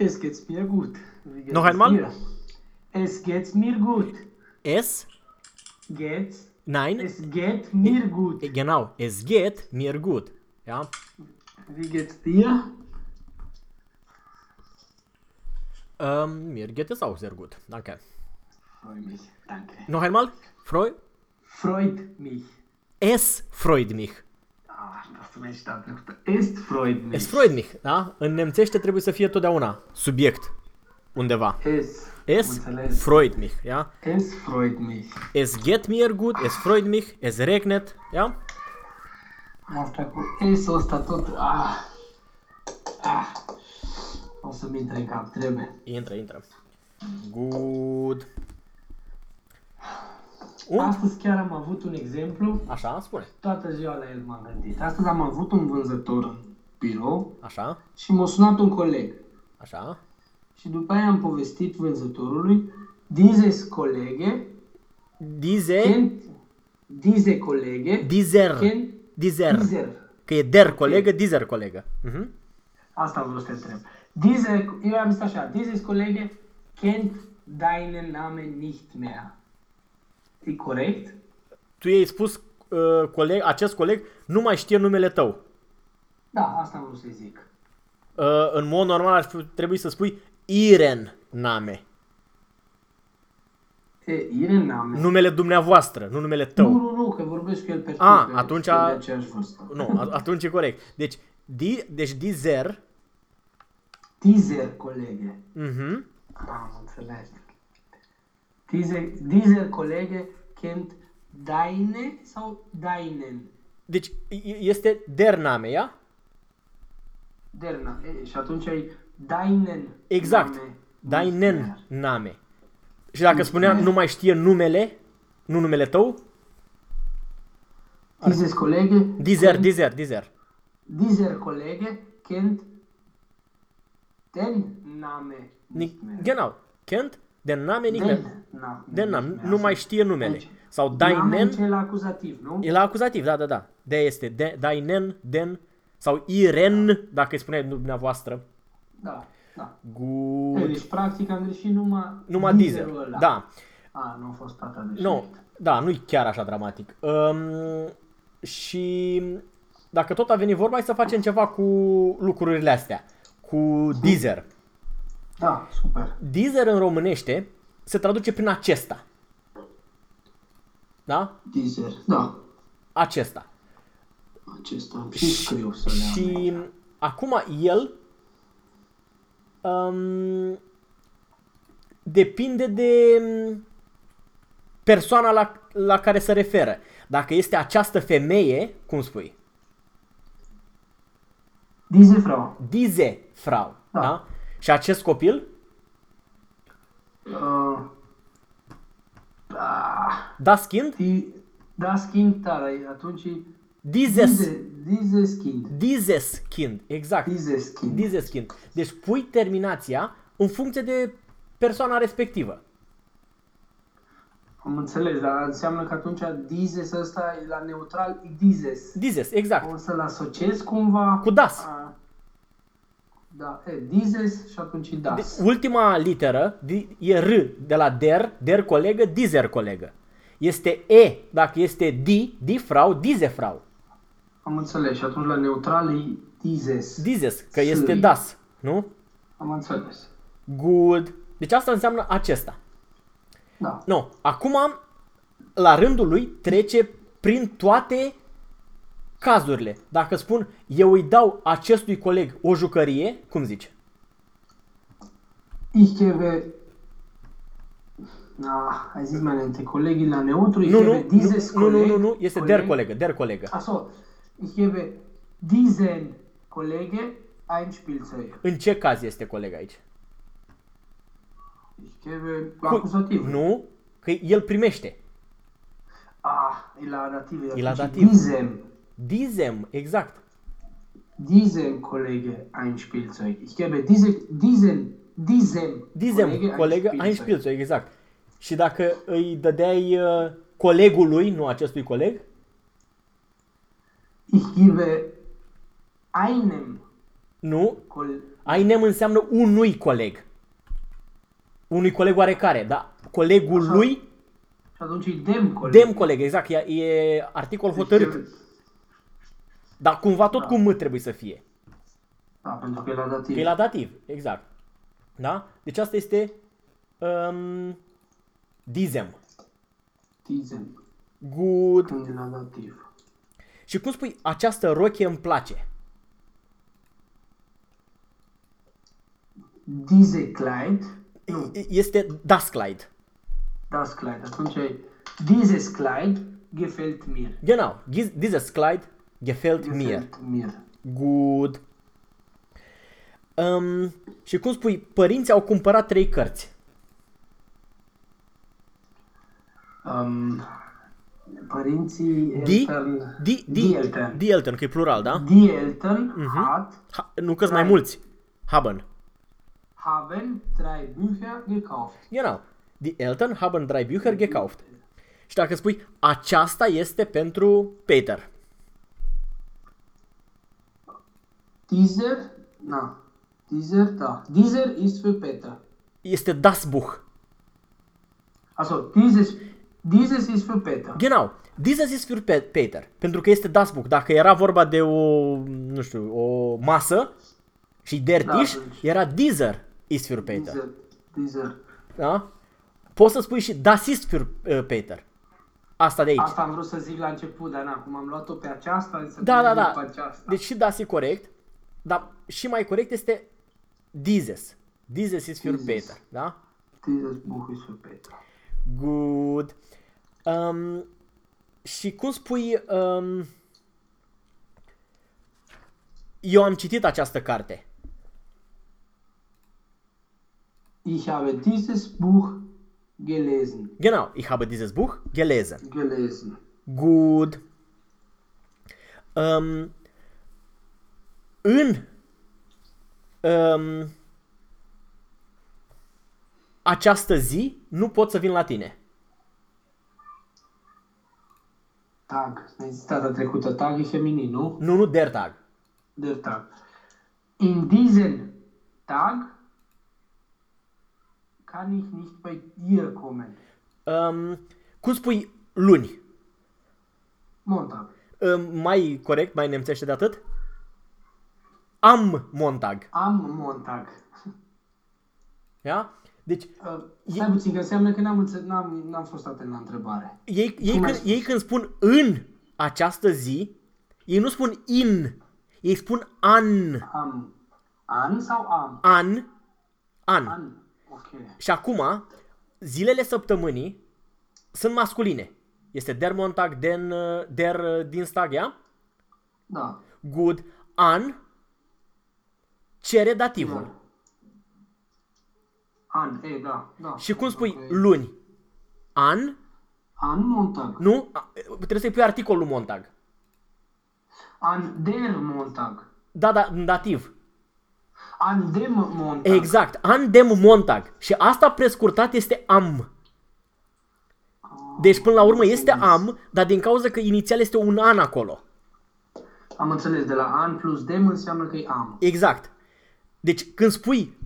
Es geht's mir gut. Wie geht Noch es einmal? dir? Es geht mir gut. Es, Geht's? nein, Es geht mir gut. genau, es geht mir gut. Ja? Wie geht's dir? Ähm, mir geht es auch sehr gut. Danke. Freue mich. Danke. Noch einmal? Freu? Freut mich. Es freut mich. Ah, das du ești dat Es freut mich. Es freut mich, da? În nemțește trebuie să fie totdeauna subiect undeva. Es. Es Înțeles. freut mich, ja? Es freut mich. Es geht mir gut, es freut mich, es regnet, ja? Asta cu S-ul ăsta tot... Ah. Ah. O să-mi intre în cap, trebuie. Intră, intră. Good. Und? Astăzi chiar am avut un exemplu. Așa, spune. Toată ziua la el m-am gândit. Astăzi am avut un vânzător în birou Așa, și m-a sunat un coleg. așa. Și după aia am povestit vânzătorului Dieses Kollege Diese, kennt Diese Kollege dieser, kennt dieser. Dieser. Că e der colegă, dieser colegă. Mhm. Asta vreau să te întreb. Diese, eu am zis așa, Dieses Kollege kennt deinen Namen nicht mehr. E corect? Tu i-ai spus uh, coleg, acest coleg nu mai știe numele tău. Da, asta vreau să zic. Uh, în mod normal ar fi- trebui să spui Iren name. E, Iren Namen. Numele dumneavoastră, nu numele Nu, tău. nu, nu, că vorbesc cu el pe A, pe- atunci pe a- de aceeași vârstă. Nu, a- atunci e corect. Deci, di, deci dizer, Dieser Kollege. mhm, Am înțeles. Diese, dieser Kollege kennt deine sau deinen? deci e- este der name, ia? Der na, e, și atunci ai deinen Exact. Name. Deinen name. Și dacă spunea nu mai știe numele, nu numele tău, Dieses Kollege dizer, kennt, dizer, dizer. dieser Kollege kennt den Name nicht Ni- mehr. Genau. Kennt den name nicht mehr. Den, na, Den nicht name, mehr. nu mai știe numele. Deci, Sau Name deinen, cel acuzativ, nu? e la acuzativ, da, da, da. De este de, deinen, den, sau iren, dacă îi spuneai dumneavoastră. Da, da. E, Good. Deci, practic, am greșit numai, Numai dizer. dizerul ăla. Da. A, nu a fost tata de Nu, da, nu-i chiar așa dramatic. Um, și dacă tot a venit vorba, hai să facem ceva cu lucrurile astea. Cu Deezer. Da, super. Deezer în românește se traduce prin acesta. Da? Deezer, da. Acesta. Acesta și scriu să le am. Și acum el um, depinde de um, persoana la, la care se referă. Dacă este această femeie, cum spui? Diese Frau. Diese Frau. Da. Da. Da? Și acest copil? Uh, ah, Das Kind? die, das Kind, da, atunci Dieses, diese, dieses Kind. dieses Kind. Exact. Dieses Kind. Dieses Kind. Deci pui terminația în funcție de persoana respectivă. Am înțeles, dar înseamnă că atunci dieses ăsta e la neutral, e dieses. Dieses, exact. O să-l asociez cumva Cu das. A, da, e, dieses și atunci e De, das. ultima literă di- e R de la der, der colegă, dieser colegă. Este E dacă este di, di frau, diese frau. Am înțeles și atunci la neutral e dieses. Dieses, că este Sâi. das, nu? Am înțeles. Good. Deci asta înseamnă acesta. Da. Nu. Acum, la rândul lui, trece prin toate cazurile. Dacă spun, eu îi dau acestui coleg o jucărie, cum zici? Ich gebe... Ah, ai zis mai înainte, colegii la neutru, ich Nu, nu, gebe dieses nu, nu, nu, Kolleg- nu, este der colegă, der colegă. Achso, ich gebe diesen Kollege ein Spielzeug. În ce caz este coleg aici? Ich gebe la Cu- acuzativ. Nu, că el primește. Ah, e la dativ. E la atunci dativ. Diesem, Dizem, exact. diesem Kollege ein Spielzeug. Ich gebe diese, diesen, diesem, Dizem, colegă, ai Spielzeug, exact. Și dacă îi dădeai uh, colegului, nu acestui coleg, Ich gebe einem nu, Kol einem înseamnă unui coleg. Unui coleg oarecare, da? Colegul Așa. lui, Și atunci e dem coleg. dem coleg, exact, e, e articol hotărât. Deci, Dar cumva tot Da. cu M trebuie să fie. Da, pentru că e la dativ. Că e la dativ, exact. Da? Deci asta este um, dizem. Dizem. Good. Când e la dativ. Și cum spui, această rochie îmi place? Diese Kleid. Nu, Este das Kleid. das Kleid. Atunci e dieses Kleid gefällt mir. Genau. Dies- Dieses Kleid gefällt mir. Gefällt mir. Good. Um, și cum spui, părinții au cumpărat trei cărți. Um, părinții Die, Eltern, die, die die, Eltern. die Eltern, că e plural, da? Die Eltern hat, Ha, nu că mai Drei. mulți. Haben. haben drei Bücher gekauft. Genau. Die Eltern haben drei Bücher gekauft. Și dacă spui, aceasta este pentru Peter. Dieser, na, dieser, da. Dieser ist für Peter. Este das Buch. Also, dieses, dieses ist für Peter. Genau. Dieses ist für Pe- Peter. Pentru că este das Buch. Dacă era vorba de o, nu știu, o masă și der Da, Tisch, atunci. era dieser ist für Peter. Dieser, dieser. Da? Poți să spui și das ist für uh, Peter. Asta de aici. Asta am vrut să zic la început, dar na, cum am luat-o pe aceasta, să Da, da, zic da. pe aceasta. Deci și das e corect, dar și mai corect este dieses. Dieses ist für Dieses. Peter, da? Dieses Buch ist für Peter. Good. Um, și cum spui, um, eu am citit această carte. Ich habe dieses Buch gelesen. Genau, ich habe dieses Buch gelesen. Gelesen. Good. Um, în um, această zi nu pot să vin la tine. Tag. Ai zis data trecută, tag e feminin, nu? Nu, nu der Tag. Der Tag. In diesen Tag kann ich nicht bei dir kommen. Um, cum spui luni? Montag. Um, mai corect, mai nemțește de atât? Am Montag. Am Montag. Da? Deci, Uh, stai puțin, că înseamnă că n-am, înțe- n-am, n-am fost atent la întrebare. ei, ei, Cum ai când, spus? ei când spun în această zi, ei nu spun in, ei spun an. Am. An sau am? An, an. An. Ok. Și acum, zilele săptămânii sunt masculine. Este der Montag, den, uh, der uh, Dienstag, ia? Da. Good. An cere dativul. Da. An, e, da, da. Și cum spui Ok. luni? An? An Montag. Nu? A- Trebuie să-i pui articolul Montag. An der Montag. Da, da, în dativ. An dem Montag. Exact. An dem Montag. Și asta prescurtat este am. Deci până la urmă este am, dar din cauza că inițial este un an acolo. Am înțeles, de la an plus dem înseamnă că e am. Exact. Deci când spui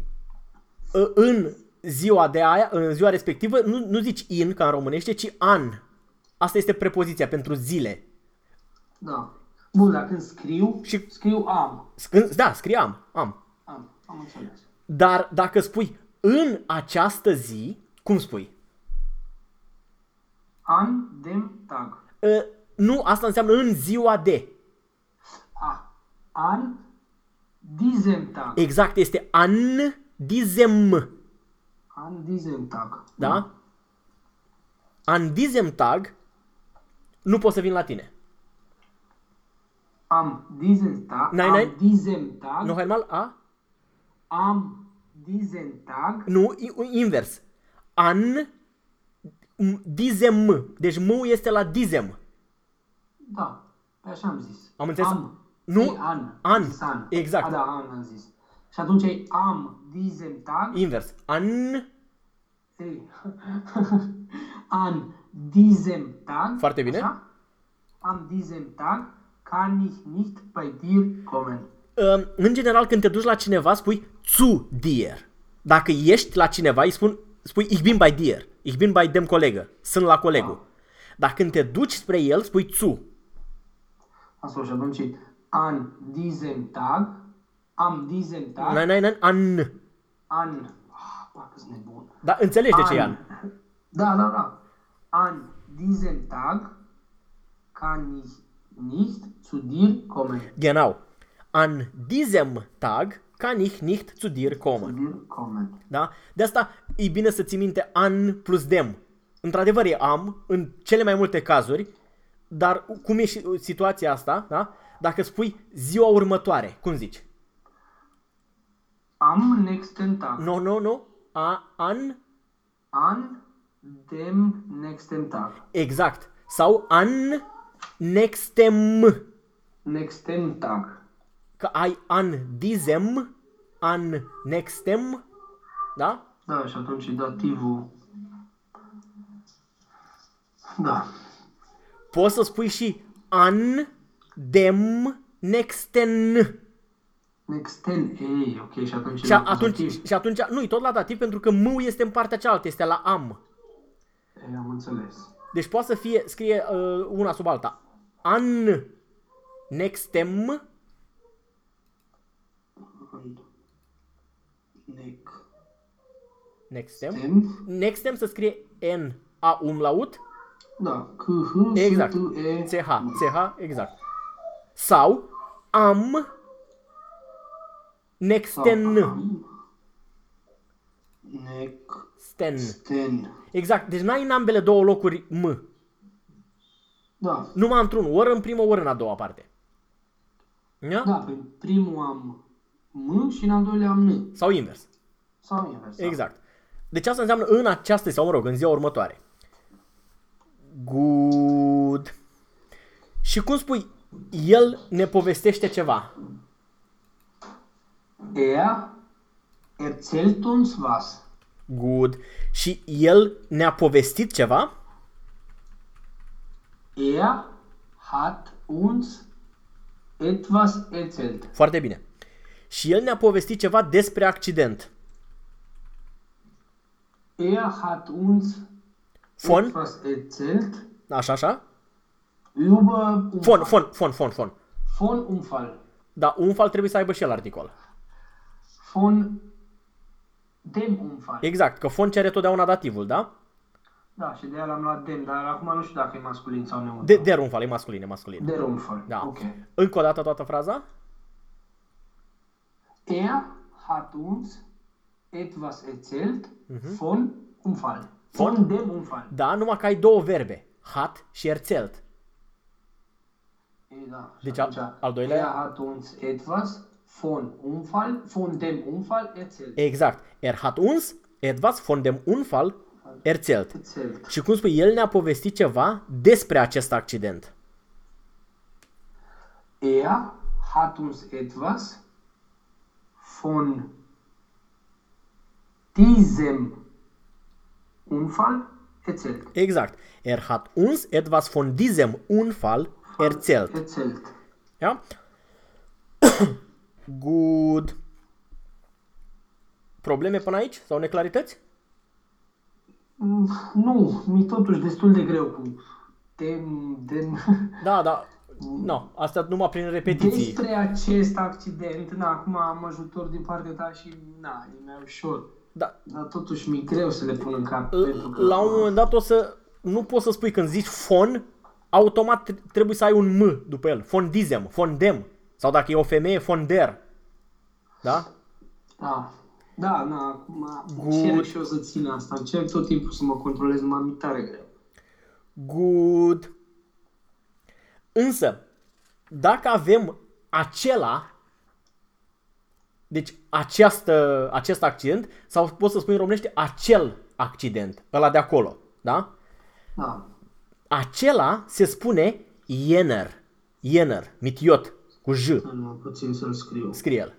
ă, în ziua de aia, în ziua respectivă, nu, nu zici in ca în românește, ci an. Asta este prepoziția pentru zile. Da. Bun, dar când scriu, Și- scriu am. Când, da, scrie am, am. Am, am înțeles. Dar dacă spui în această zi, cum spui? An dem Tag. Ă, nu, asta înseamnă în ziua de. A. An diesem Tag. Exact, este an diesem. An diesem Tag. Da? An diesem Tag nu pot să vin la tine. Am diesem Tag. Nein, am nein. diesem Tag. Nu, Hermal? A? Am diesem Tag. Nu, i- invers. An m- diesem. Deci M este la diesem. Da. Pe așa am zis. Am înțeles. Am. Nu. E an. An. Zis an. Exact. A, da, an am zis. Și atunci e am diesem Tag. Invers. An Ei. An diesem Tag. Foarte bine. Așa? Am diesem Tag kann ich nicht bei dir kommen. uh, în general când te duci la cineva spui zu dir. Dacă ești la cineva îi spun, spui ich bin bei dir, ich bin bei dem colegă, sunt la colegul. Dar când te duci spre el spui zu. Asta și atunci an diesem Tag, am diesem Tag, Nein, nein, nein, an. an, ah, parcă sunt nebun. Da, înțelegi de ce e an. Da, da, da. An diesem Tag kann ich nicht zu dir kommen. Genau. An diesem Tag kann ich nicht zu dir Zu kommen. dir kommen. Da? De asta e bine să ții minte an plus dem. Într-adevăr e am, în cele mai multe cazuri, dar cum e și situația asta, da? Dacă spui ziua următoare, cum zici? Am nächsten Tag. No, no, no. A, an, An dem nächsten Tag. exact. Sau an nextem. Nächsten Tag. Că ai an diesem, an nextem, da? Da, și atunci dativul... Da. Poți să spui și an dem nexten. Nexten, ei, ok, și atunci... Și e atunci, dativ. și atunci, nu, e tot la dativ pentru că m este în partea cealaltă, este la am. Ei, am înțeles. Deci poate să fie, scrie uh, una sub alta. An nextem, Nec. nextem, Tem. nextem să scrie N A umlaut, Da. C, H, exact, S, T, E. CH, CH, exact. Sau am nexten, Am. sten. Nexten. Exact, deci n-ai în ambele două locuri M. Da. Numai într-unul, ori în prima, ori în a doua parte. Da? Da, pe primul am M și în al doilea am N. Sau invers. Sau invers. da. Exact. Deci asta înseamnă în această, sau mă rog, în ziua următoare. Good. Și cum spui, el ne povestește ceva. Er erzählt uns was. Good. Și el ne-a povestit ceva. Er hat uns etwas erzählt. Foarte bine. Și el ne-a povestit ceva despre accident. Er hat uns Von? etwas erzählt Așa, așa? Über Fon, Unfall. fon, fon, fon, fon. Von Unfall. Da, un fal trebuie să aibă și el articol. Von dem Unfall. Exact, că fon cere totdeauna dativul, da? Da, și de aia l-am luat dem, dar acum nu știu dacă e masculin sau neutru. De, der unfal, e masculin, e masculin. Der Unfall. Da. Ok. Încă o dată toată fraza? Er hat uns etwas erzählt von Unfall. Von? Von dem Unfall. Da, numai că ai două verbe. Hat și erzählt. E, da. Și Deci atunci, al- al doilea- Er hat uns etwas von Unfall, von dem Unfall erzählt. Exact. Er hat uns etwas von dem Unfall erzählt. Erzählt. Și cum spui, el ne-a povestit ceva despre acest accident. Er hat uns etwas von diesem Unfall erzählt. Exact. Er hat uns etwas von diesem Unfall erzählt. Erzählt. Ja? Good. Probleme până aici? Sau neclarități? Mm, Nu, mi totuși destul de greu cu dem, dem. Da, da. No, asta numai prin repetiții. Despre acest accident, na, acum am ajutor din partea ta și na, e mai ușor. Da, Dar totuși mi-e greu să le pun în cap. pentru că, la un moment dat o să... Nu poți să spui când zici fon, automat tre- trebuie să ai un M după el. Fondizem, fondem. Sau dacă e o femeie, fonder. Da? Da, da, na, acum Good. încerc și eu să țin asta. Încerc tot timpul să mă controlez, numai mi tare greu. Good. Însă, dacă avem acela, deci această, acest accident, sau poți să spui în românește acel accident, ăla de acolo, da? Da, Acela se spune jener, jener, mitiot, cu J, nu puțin să-l scriu. scrie el.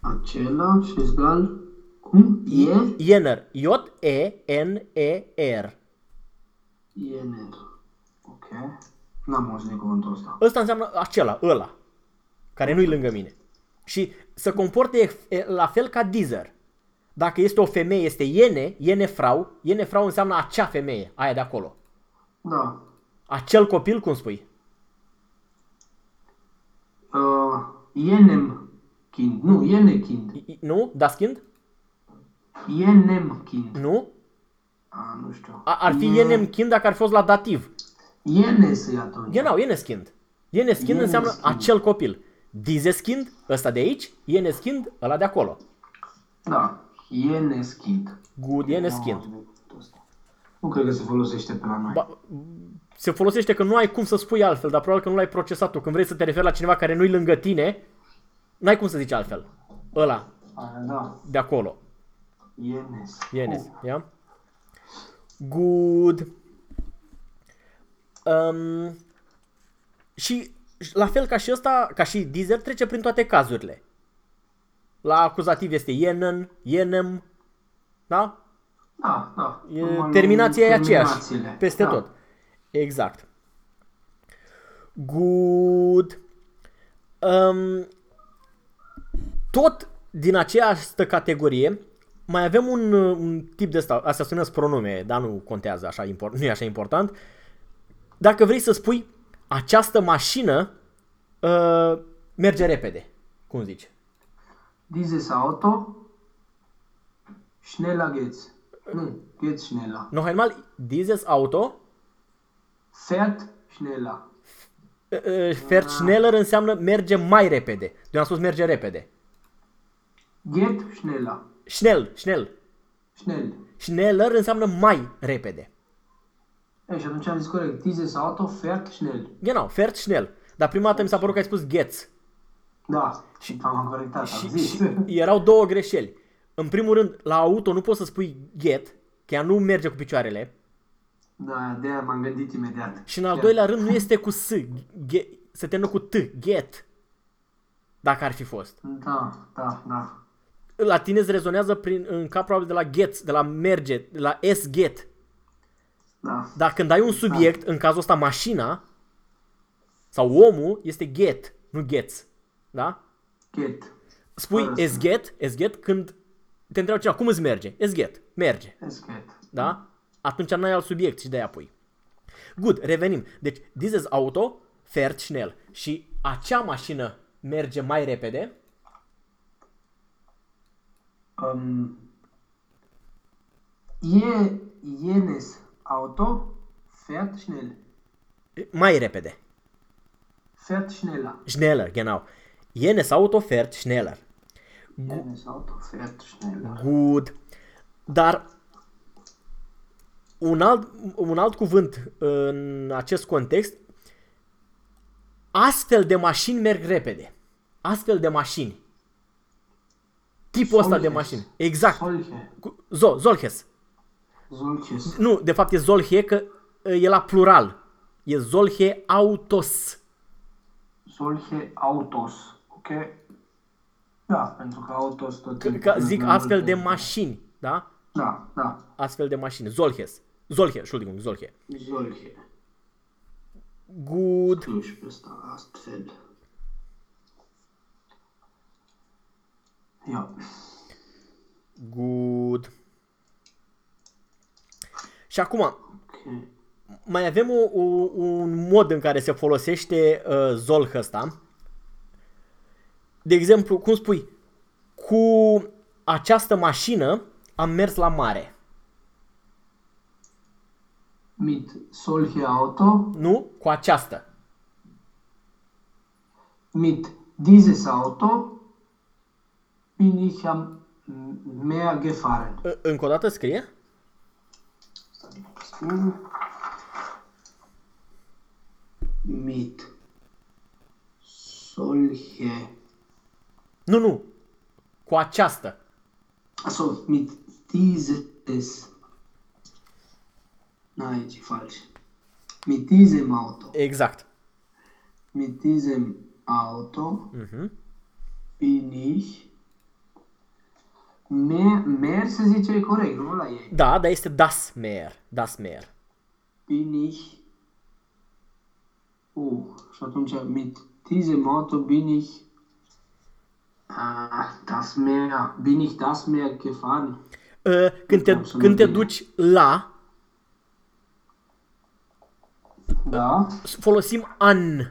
Acela și egal, cum? E? Jener, J-E-N-E-R. Iener. Ok. N-am auzit de cuvântul ăsta. Ăsta înseamnă acela, ăla, care nu-i lângă mine. Și să comporte e- e- la fel ca Deezer. Dacă este o femeie, este Iene, Iene Frau. Iene Frau înseamnă acea femeie, aia de acolo. Da. Acel copil, cum spui? Uh, jenem kind. Nu, jene kind. I- i- Nu? Das Kind? Jenem kind. Nu? A, nu știu. A- ar fi Ienem Kind dacă ar fi fost la dativ. Jenes e atunci. Genau, Ieneskind. Ieneskind Ieneskind. înseamnă acel copil. Dizeskind, ăsta de aici, Ieneskind, ăla de acolo. Da. Jenes kind. Good Ieneskind. Nu cred că se folosește pe la noi. Ba, se folosește că nu ai cum să spui altfel, dar probabil că nu l-ai procesat tu. Când vrei să te referi la cineva care nu-i lângă tine, n-ai cum să zici altfel. Ăla, A, da. de acolo. Jenes. Ienes, ia? Good. Um, și la fel ca și ăsta, ca și Deezer, trece prin toate cazurile. La acuzativ este Yenen, Yenem, da? Da, da. E, Normal, terminația e aceeași, terminațiile. peste da. tot. Exact. Good. Um, tot din această categorie mai avem un, uh, un tip de ăsta, astea sună pronume, dar nu contează așa, import, nu e așa important. Dacă vrei să spui această mașină uh, merge repede, cum zici? Dieses Auto schneller geht's. Nu, geht's schneller. Noch einmal, dieses Auto Fährt schneller. uh, uh, fährt schneller înseamnă merge mai repede. Eu am spus merge repede. Geht schneller. Schnell, schnell. Schnell. Schneller înseamnă mai repede. E, și atunci am zis corect. Dieses Auto fährt schnell. Genau, fährt schnell. Dar prima dată mi s-a părut că ai spus gets. Da, și am corectat, am Și, zis. și erau două greșeli. În primul rând, la auto nu poți să spui get, că ea nu merge cu picioarele. Da, de aia m-am gândit imediat. Și în al Chiar. doilea rând nu este cu s, ge, se termină cu t, get. Dacă ar fi fost. Da, da, da. La tine îți rezonează prin, în cap probabil de la get, de la merge, de la s get. Da, Dar când ai un subiect, în cazul ăsta mașina, sau omul, este get, nu gets. Da? get. Spui Fără să- esget, esget când te întreabă cineva, cum îți merge? Esget, merge, Es get. da? Atunci n-ai alt subiect și de-aia pui. Good, revenim. Deci, dieses Auto fährt schnell. Și acea mașină merge mai repede, Um, je, jenes Auto fährt schnell. mai repede. Fährt schneller. Schneller, genau. Jenes Auto fährt schneller. Jenes Auto fährt schneller. Good. Dar un alt, un alt cuvânt în acest context, astfel de mașini merg repede. Astfel de mașini. Tipul ăsta de Solches. mașini. Exact. Solche. Cu- Zo, Zolches. Solches. Nu, de fapt e Zolhe că e la plural. E Zolhe Autos. Solche Autos. Ok? Da, pentru că autos tot Că, timpul că zic mai astfel multe- de mașini, da? Da, da. Astfel de mașini. Zolhes. Zolhe, Entschuldigung, Zolhe. Solche. Good. Scriu și pe ăsta, astfel. Ia. Good. Și acum, Ok. mai avem o, o, un mod în care se folosește uh, Zolh ăsta. De exemplu, cum spui, cu această mașină am mers la mare. Mit solche Auto, Nu? Cu aceasta. mit dieses Auto bin ich am Meer gefahren. Ă- Încă o dată scrie? Mit solche Nu, nu. Cu aceasta. Achso, mit dieses. Nein, ist falsch. Mit diesem Auto. Exact. Mit diesem Auto Mhm. bin ich. Mehr, mehr se zice corect, nu la ei. Da, dar este das Meer. Das Meer. Bin ich. Uh, și atunci mit diesem Auto bin ich Ah, das Meer. Bin ich das Meer gefahren? Uh, când, te, Absolut când te bine. duci la, Da. folosim an.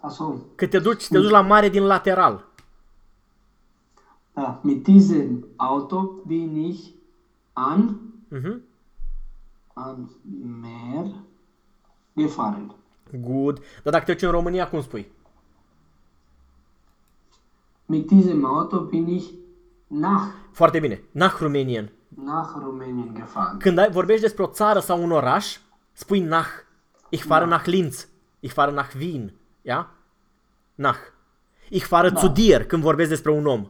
Achso. Că te duci, te duci la mare din lateral. Ja, mit diesem Auto bin ich an, Mhm. an Meer gefahren. Good. Dar dacă te duci în România, cum spui? Mit diesem Auto bin ich nach, Foarte bine. Nach Rumänien. nach Rumänien gefahren. Când ai, vorbești despre o țară sau un oraș, spui nach. Ich fahre nach Linz. Ich fahre nach Wien. Ja? Nach. Ich fahre zu dir când vorbesc despre un om.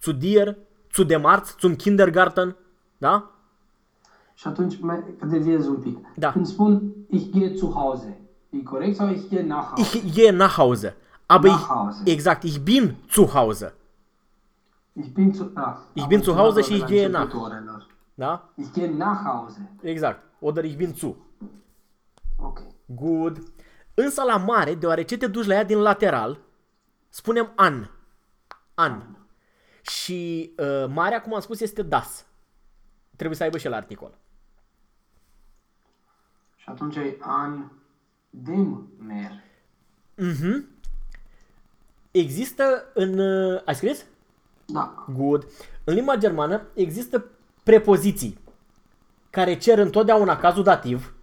Zu dir, zu dem Arzt, zum Kindergarten. Da? Și atunci mai deviez un pic. Da. Când spun ich gehe zu Hause, e corect sau ich gehe nach Hause? Ich gehe nach Hause. Aber Nach ich, Hause. exact, ich bin zu Hause. Ich bin zu, ah, Ich am bin zu Hause înțeles și de ich la gehe începutul orelor. Da? Ich gehe nach Hause. Exact. Oder ich bin zu. Ok. Good. Însă la mare, deoarece te duci la ea din lateral, spunem an. An. Și uh, marea, cum am spus, este das. Trebuie să aibă și la articol. Și atunci e an dem Meer. Mhm. Există în... Uh, ai scris? Da. Good. În limba germană există prepoziții care cer întotdeauna cazul dativ,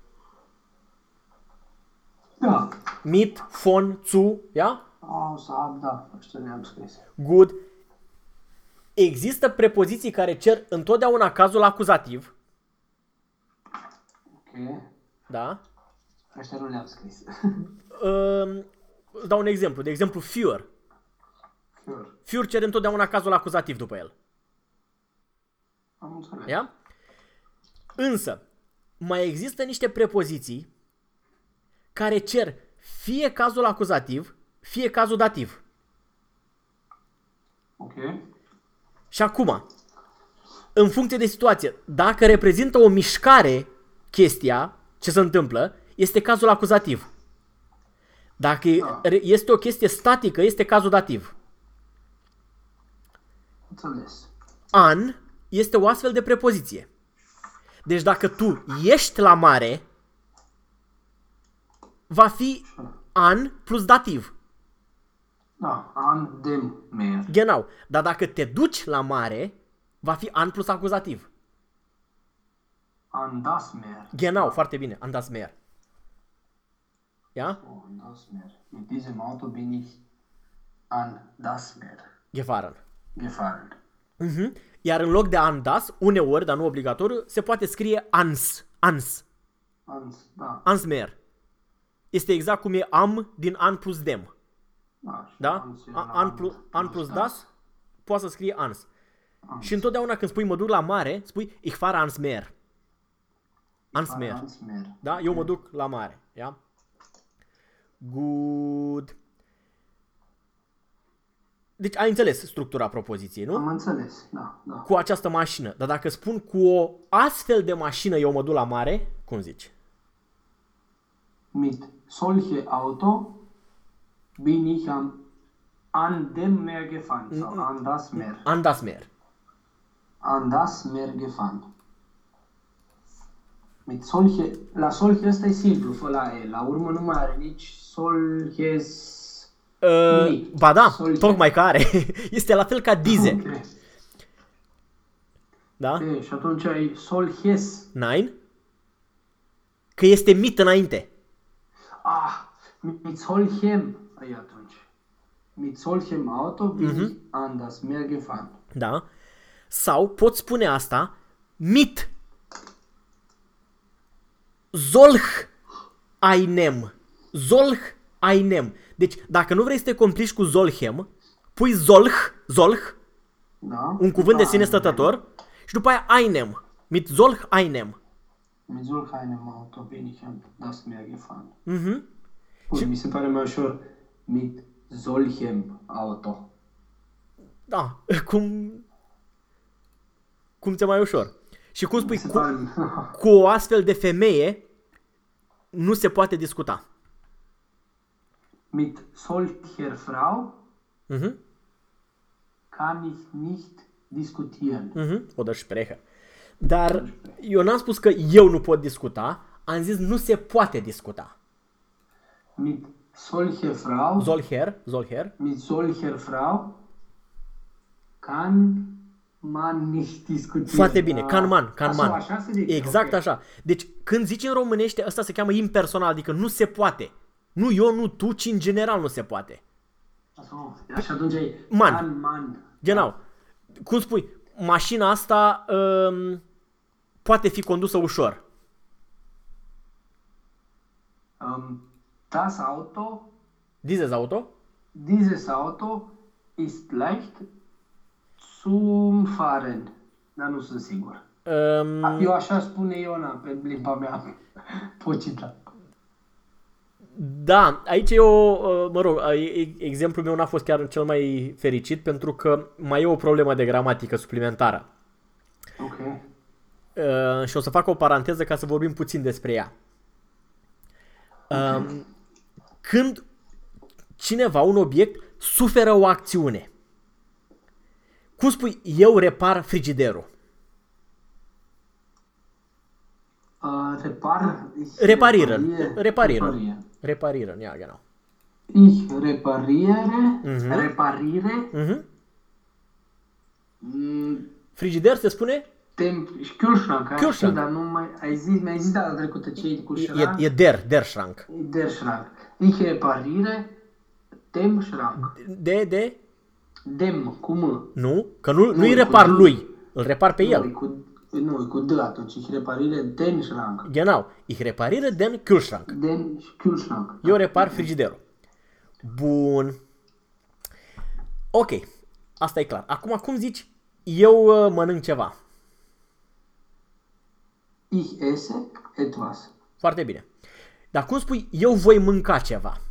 Da. mit, von, zu, ja? Oh, să ab, da. Ăștia ne-am scris. Good. Există prepoziții care cer întotdeauna cazul acuzativ, Ok. da? Ăștia nu le-am scris. Uh, îți dau un exemplu. De exemplu, für. Sure. Für cere întotdeauna cazul acuzativ după el. Am înțeles. Ia? Însă, mai există niște prepoziții care cer fie cazul acuzativ, fie cazul dativ. Ok. Și acum, în funcție de situație, dacă reprezintă o mișcare chestia, ce se întâmplă, este cazul acuzativ. Dacă Da. re- este o chestie statică, este cazul dativ. Înțeles. An este o astfel de prepoziție. Deci dacă tu ești la mare, va fi an plus dativ. Da. An dem Meer. Genau. Dar dacă te duci la mare, va fi an plus acuzativ. An das Meer. Genau, foarte bine. An das Meer. Ja? Oh, an das Meer. Mit diesem Auto bin ich an das Meer Gefahren. Gefahren. Mhm. Iar în loc de an das, uneori, dar nu obligatoriu, se poate scrie ans. Ans. Ans, da. Ans Meer. Este exact cum e am din an plus dem. Da. și Da? ans e A- la An plus, an plus das, poate să scrie ans. Și întotdeauna când spui mă duc la mare, spui ich fahre ans Meer. Ans Meer. Ans Meer. Da? Eu mă duc la mare. Ia? Good. Deci ai înțeles structura propoziției, nu? Am înțeles. Da, da. Cu această mașină. Dar dacă spun cu o astfel de mașină eu mă duc la mare, cum zici? Mit solche Auto bin ich am an dem Meer gefahren. Sau an das Meer. An das Meer. An das Meer gefahren. Mit solche, la solche ăsta e simplu, fă la E. La urmă nu mai are nici solches. Uh, Nimic. ba da, Solche. tocmai care. Este la fel ca dize. Ok. Da? Ok, și atunci ai solches. Nein? Că este mit înainte. Ah, mit solchem. Ai atunci. Mit solchem Auto bin ich an das Meer gefahren. Da? Sau pot spune asta mit zolch einem. Zolch einem. Deci, dacă nu vrei să te complici cu zolchem, pui zolch, zolch, Da? un cuvânt de Da, sine stătător, și după aia einem. Mit zolch einem. Mit solchem Auto bin ich an das Meer gefahren. Mhm. Bun, mi se pare mai ușor mit solchem Auto. Da, cum... Cum ți-e mai ușor. Și cum spui, Mi se cu, pare... cu o astfel de femeie nu se poate discuta. Mit solcher Frau Mhm. kann ich nicht diskutieren. Mhm, oder sprechen. Dar eu n-am spus că eu nu pot discuta, am zis nu se poate discuta. Mit solcher Frau, Zolher, Zolher, mit solcher Frau kann man nicht diskutieren. Foarte bine, Da. canman, canman. Așa, așa se zice. Exact ok. așa. Deci când zici în românește, ăsta se cheamă impersonal, adică nu se poate. Nu eu, nu tu, ci în general nu se poate. Așa, și atunci e Man. can man. Genau. Cum spui, mașina asta um, poate fi condusă ușor. Um, das Auto, Dieses Auto? dieses Auto ist leicht zum Fahren. Dar nu sunt sigur. Um, Eu așa spune Iona pe limba mea pocita. Da, aici e o, uh, mă rog, uh, e- exemplul meu n-a fost chiar cel mai fericit pentru că mai e o problemă de gramatică suplimentară. Ok. Uh, și o să fac o paranteză ca să vorbim puțin despre ea. Um, când cineva, un obiect, suferă o acțiune. Cum spui, eu repar frigiderul? Uh, repar. ich Reparieren. repariere- Reparieren. reparieren. Reparieren, ja, genau. Ich repariere. Mhm. Reparire. Mhm. Mm, Frigider se spune? Tem, Kühlschrank, ai Kühlschrank. știu, dar nu mai, ai zis, mi-ai zis data trecută ce e cu E, șrank? e der, der Schrank. Der Schrank. Ich repariere dem Schrank. De, de? Dem, cu M. Nu, că nu, Nu, nu-i cu repar D. lui, îl repar pe Nu, e el. cu, nu, e cu D atunci. Ich repariere den Schrank. Genau, ich repariere den Kühlschrank. Den Kühlschrank. Eu repar frigiderul. Bun. Ok, asta e clar. Acum, cum zici, eu uh, mănânc ceva. Ich esse etwas. Foarte bine. Dar cum spui, eu voi mânca ceva?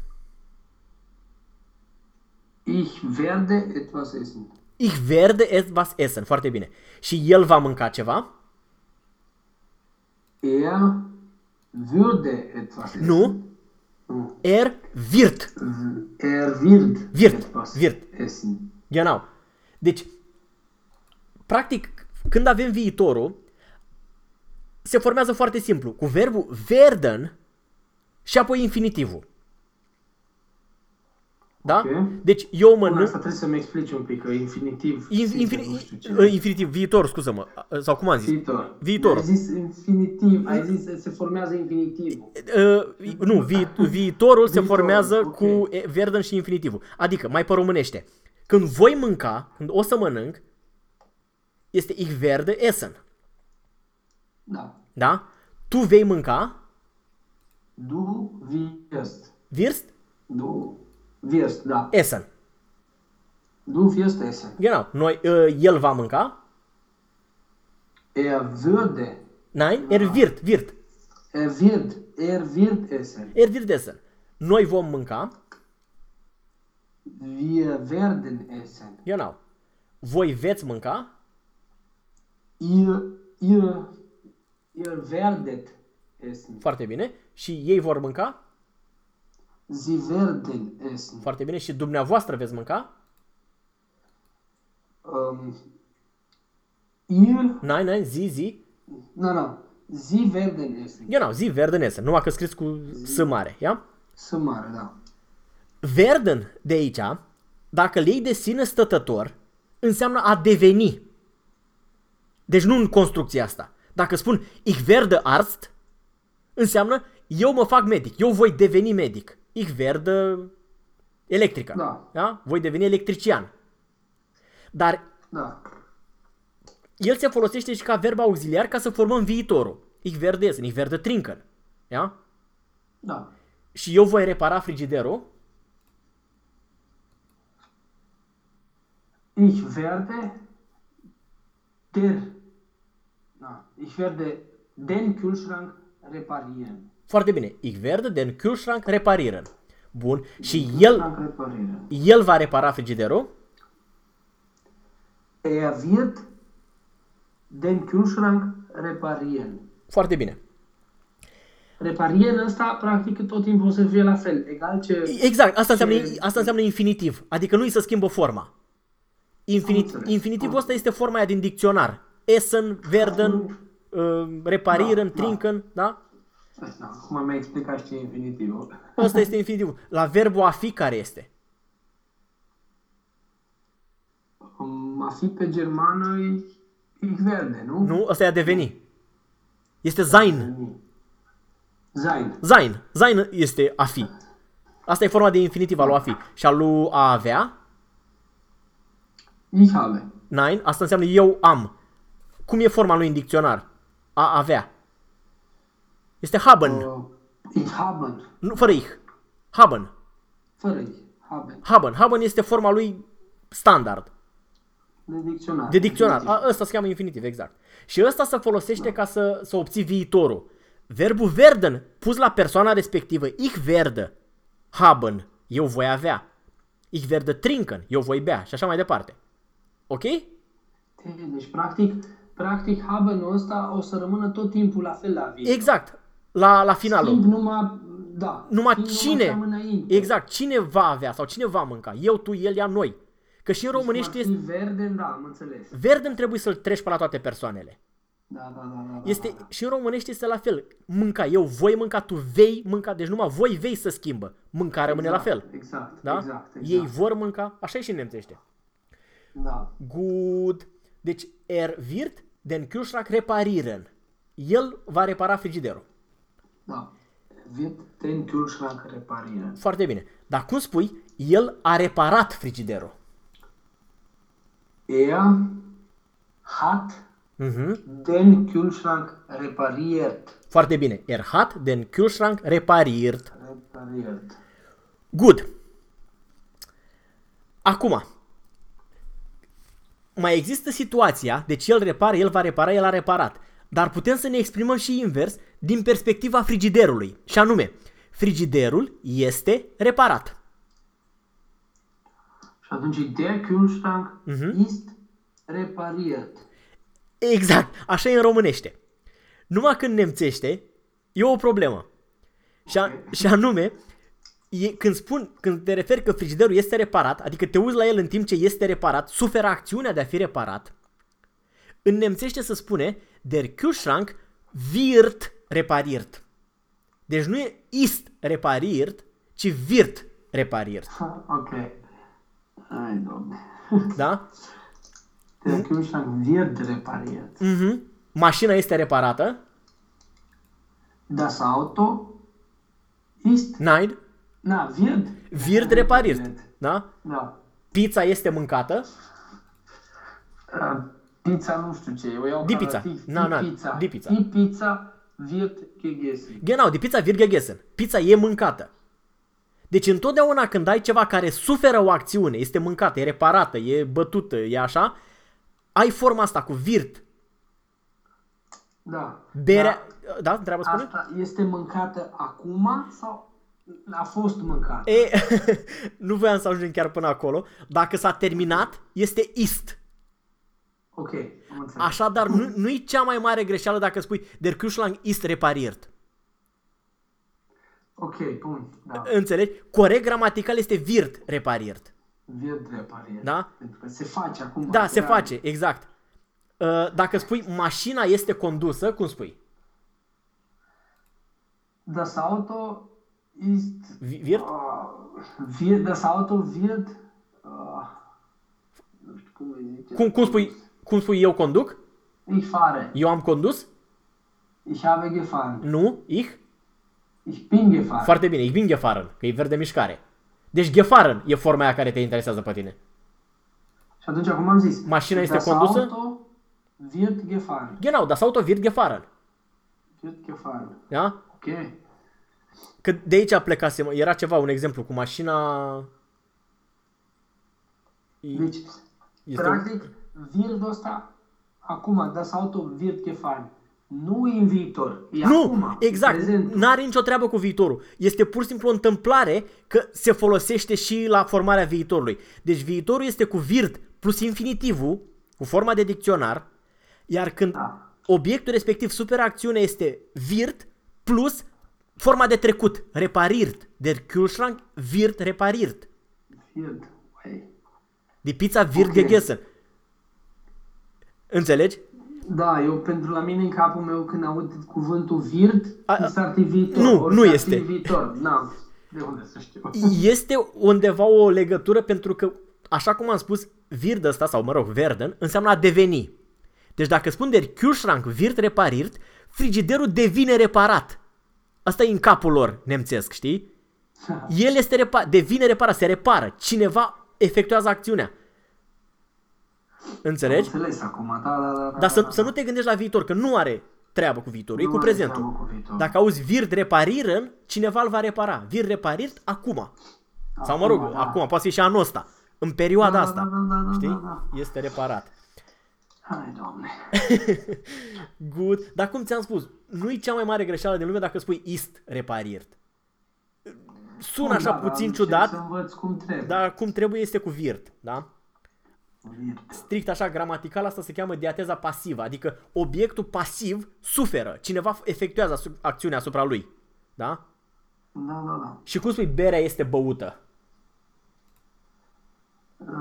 Ich werde etwas essen. Ich werde etwas essen. Foarte bine. Și el va mânca ceva? Er würde etwas essen. Nu. Nu. Er wird. Er wird, Wird, etwas wird. essen. Genau. Deci, practic, când avem viitorul, se formează foarte simplu, cu verbul werden și apoi infinitivul. Da? Ok. Deci eu Bun, mănânc... asta trebuie să-mi explici un pic, că infinitiv. In, sincer, nu infin, știu ce. uh, infinitiv, viitor, scuză-mă. Sau cum am zis? Viitor. Viitorul. Ai zis infinitiv, ai zis se formează infinitivul. Uh, nu, vi, viitorul se Viitorul, formează ok. cu e, verden și infinitivul. Adică, mai pe românește, când voi mânca, când o să mănânc, este ich werde essen. Da. Da? Tu vei mânca, Du wirst. wirst Du wirst, da. essen. Du wirst essen. Genau. Noi, uh, el va mânca, Er würde. nein, er wird, wird. Er wird. Er wird essen. Er wird essen. Noi vom mânca, Wir werden essen. genau. Voi veți mânca, Ihr, ihr, ihr werdet essen. foarte bine, și ei vor mânca, Sie werden essen. foarte bine, și dumneavoastră veți mânca, Um, ihr, nein, nein, zi, zi, no, no. Sie werden essen. genau, zi werden essen, numai că scris cu S mare, ia? Să mare, da. Werden de aici, dacă le iei de sine stătător, înseamnă a deveni. Deci nu în construcția asta. Dacă spun ich werde Arzt, înseamnă eu mă fac medic, eu voi deveni medic. Ich werde electrică. Da. da? Voi deveni electrician. Dar Da. el se folosește și ca verb auxiliar ca să formăm viitorul. Ich werde essen, ich werde trinken. Da? Da. Și eu voi repara frigiderul, Ich werde der, da. Ich werde den Kühlschrank reparieren. Foarte bine. Ich werde den Kühlschrank reparieren. Bun. Și el, Kühlschrank reparieren. el va repara frigiderul. Er wird den Kühlschrank reparieren. Foarte bine. Reparieren ăsta, practic, tot timpul o să fie la fel. Egal ce... Exact. Asta înseamnă, Ce- asta înseamnă infinitiv. Adică nu îi să schimbă forma. Infinit, înțeles. infinitivul ăsta este forma aia din dicționar. Essen, werden, uh, reparieren, Da, da. trinken, da? Da, acum mi-ai explicat și ce e infinitivul. Ăsta este infinitivul. La verbul a fi care este? Um, A fi pe germană e ich werde, nu? Nu? Ăsta e a deveni. Este sein. Sein. Sein. Sein este a fi. Asta e forma de infinitiv al lui a fi. Și al lui a avea? Ich habe. Nein. Asta înseamnă eu am. Cum e forma lui în dicționar? A avea. Este haben. Uh, ich haben. Nu, fără ich. Haben. Fără ich. Haben. Haben. Haben este forma lui standard. De dicționar. De dicționar. A, ăsta se cheamă infinitiv, exact. Și ăsta se folosește ca să, să obții viitorul. Verbul werden, pus la persoana respectivă, ich werde haben, eu voi avea. Ich werde trinken, eu voi bea și așa mai departe. Ok? Deci, practic, practic, haben ăsta o să rămână tot timpul la fel la viitor. Exact. La, la finalul. Schimb numai, da. Numai schimb cine, cam înainte. exact, cine va avea sau cine va mânca. Eu, tu, el, ea, noi. Că și în Deci, românește cum ar este... fi verde, da, am înțeles. Verden trebuie să-l treci pe la toate persoanele. Da, da, da, da. Este, da, da. și în românește este la fel. Mânca, eu voi mânca, tu vei mânca, deci numai voi vei să schimbă. Mânca rămâne la fel. Exact, Da? exact, exact. Ei vor mânca, așa e și în nemțește. Da. Good. Deci, er wird den Kühlschrank reparieren. El va repara frigiderul. Da. Wird den Kühlschrank reparieren. Foarte bine. Dar cum spui, el a reparat frigiderul. Er hat Mhm. den Kühlschrank repariert. Foarte bine. Er hat den Kühlschrank repariert. Repariert. Good. Acum, mai există situația, deci el repară, el va repara, el a reparat. Dar putem să ne exprimăm și invers din perspectiva frigiderului. Și anume, frigiderul este reparat. Și atunci der Kühlschrank Mhm. ist repariert. Exact, așa e în românește. Numai când nemțește, e o problemă. Și, a, și anume, e, când spun, când te referi că frigiderul este reparat, adică te uiți la el în timp ce este reparat, suferă acțiunea de a fi reparat, în nemțește se spune der Kühlschrank wird repariert. Deci nu e ist repariert, ci wird repariert. Ha, ok. Ai, doamne. Da? Der Kühlschrank wird repariert. Mhm. Mașina este reparată. Das Auto ist... Nein. Na, wird. Wird repariert. Da? Da. Pizza este mâncată. Uh, Pizza nu știu ce, eu iau Die ca Pizza. fix. Na, na, Die Pizza. die Pizza. Die Pizza wird gegessen. Genau, de pizza wird gegessen. Pizza e mâncată. Deci întotdeauna când ai ceva care suferă o acțiune, este mâncată, e reparată, e bătută, e așa, ai forma asta cu virt. Da. Berea... Da, întreabă Da. spune? Asta este mâncată acum sau a fost mâncată? E, nu voiam să ajungem chiar până acolo. Dacă s-a terminat, este ist. Ok, am înțeles. Așadar, nu, nu e cea mai mare greșeală dacă spui Der Kühlschrank ist repariert. Ok, bun, da. Înțelegi? Corect gramatical este wird repariert. Wird repariert. Da? Pentru că se face acum. Da, se Era- face, exact. Uh, Dacă spui mașina este condusă, cum spui? Das Auto ist... Vi- Wird? Uh, wird das Auto wird... Uh, nu știu cum îi zice. Cum, cum, spui, cum spui eu conduc? Ich fahre. Eu am condus? Ich habe gefahren. Nu, ich? Ich bin gefahren. Foarte bine, ich bin gefahren, că e verde de mișcare. Deci gefahren e forma aia care te interesează pe tine. Și atunci, cum am zis, Mașina este das condusă? Auto wird gefahren. Genau, das Auto wird gefahren. Wird gefahren. Da? Ok. Că de aici plecase, era ceva, un exemplu cu mașina... E- Deci, Este practic, wird ăsta, acum, das Auto wird gefahren. Nu în viitor, e Nu, acum, exact, prezent. n-are nicio treabă cu viitorul. Este pur și simplu o întâmplare că se folosește și la formarea viitorului. Deci viitorul este cu virt plus infinitivul, cu forma de dicționar, iar când Da. obiectul respectiv superacțiune este virt plus forma de trecut, repariert. Der Kühlschrank wird repariert. Wird. Hey. Die Pizza wird Ok. gegessen. Înțelegi? Da, eu pentru la mine în capul meu când aud cuvântul virt, A- mi s-ar fi viitor. nu, ori nu s-ar este. fi Viitor. Na, de unde să știu. Este undeva o legătură pentru că, așa cum am spus, wird ăsta, sau mă rog, werden, înseamnă a deveni. Deci dacă spun der Kühlschrank wird repariert, frigiderul devine reparat. Asta e în capul lor nemțesc, știi? El este repa- devine reparat, se repară. Cineva efectuează acțiunea. Înțelegi? Înțeles acum, da, da, da. da Dar să, da, să nu te gândești la viitor, că nu are treabă cu viitorul, e Nu cu are prezentul. treabă cu viitorul. Dacă auzi wird reparieren, cineva îl va repara. Wird repariert acum. Sau mă rog, Acum, da. acum, poate fi și anul ăsta. În perioada Da, da, asta. da, da, da, știi? da, Este reparat. Hai, doamne. Good. Dar cum ți-am spus, nu e cea mai mare greșeală din lume dacă spui ist repariert. Sună așa Da, dar puțin încerc ciudat, Să învăț cum trebuie. dar cum trebuie este cu wird, da? Virt. Strict așa, gramatical, asta se cheamă diateza pasivă, adică obiectul pasiv suferă, cineva efectuează asu- acțiunea asupra lui, da? Da, da, da. Și cum spui, berea este băută?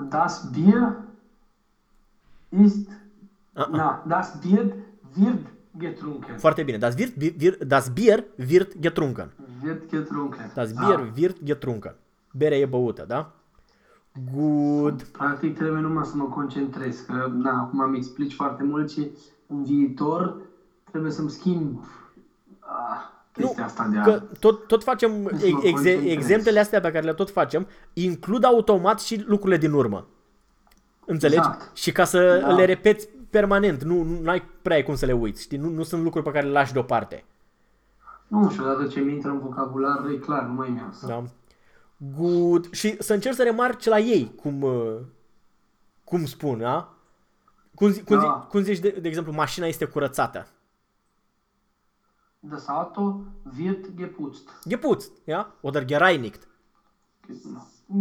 Das Bier ist, Uh-uh. na, das Bier wird getrunken. Foarte bine. Das, wird, wir, das Bier wird getrunken. Wird getrunken. Das Bier wird getrunken. Berea e băută, da? Good. Practic trebuie numai să mă concentrez, că na, acum îmi explici foarte mult și în viitor trebuie să-mi schimb ah, chestia asta de a... Că tot, tot facem, Să mă ex, exe, concentrez. exemplele astea pe care le tot facem, includ automat și lucrurile din urmă. Înțelegi? Exact. Și ca să Da. le repeți permanent, nu, nu ai prea ai cum să le uiți, știi? Nu, nu sunt lucruri pe care le lași deoparte. Nu, și odată ce mi intră în vocabular, e clar, nu mai mi să... Da? Good. Și să încerci să remarci la ei cum, uh, cum spun, da? Cum, zi, cum, Da. zi, cum zici, de, de exemplu, mașina este curățată. Das Auto wird geputzt. Geputzt, ja? Oder gereinigt.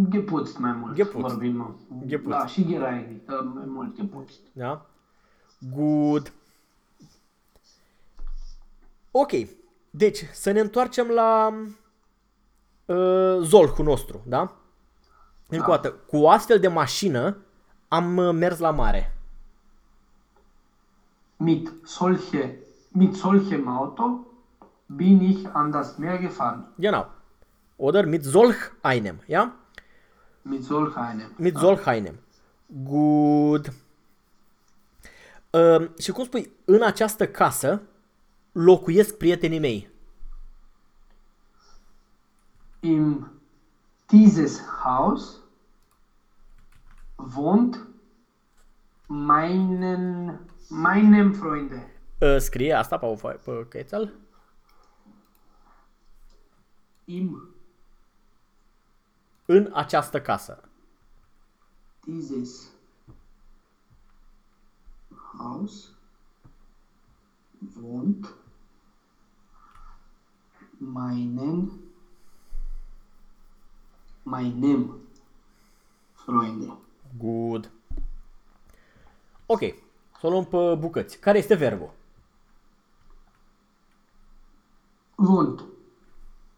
Geputzt mai mult. Geputzt. Vorbim, Geputzt. Da, și gereinigt, dar mai mult geputzt. Da? Good. Ok. Deci, să ne întoarcem la uh, zolhul nostru, da? Încă o Da. dată, cu o astfel de mașină am uh, mers la mare. Mit solche, mit solchem Auto bin ich an das Meer gefahren. Genau. Oder mit solch einem, ja? Mit solch einem. Mit solch einem. Good. Uh, și cum spui, în această casă locuiesc prietenii mei. In dieses Haus wohnt meinen, meinem Freunde. Uh, scrie asta pe, o foaie- pe cățel? Im În această casă. dieses Haus wohnt meinen meinem Freunde. Good. Ok. Să o luăm pe bucăți. Care este verbul? Wohnt.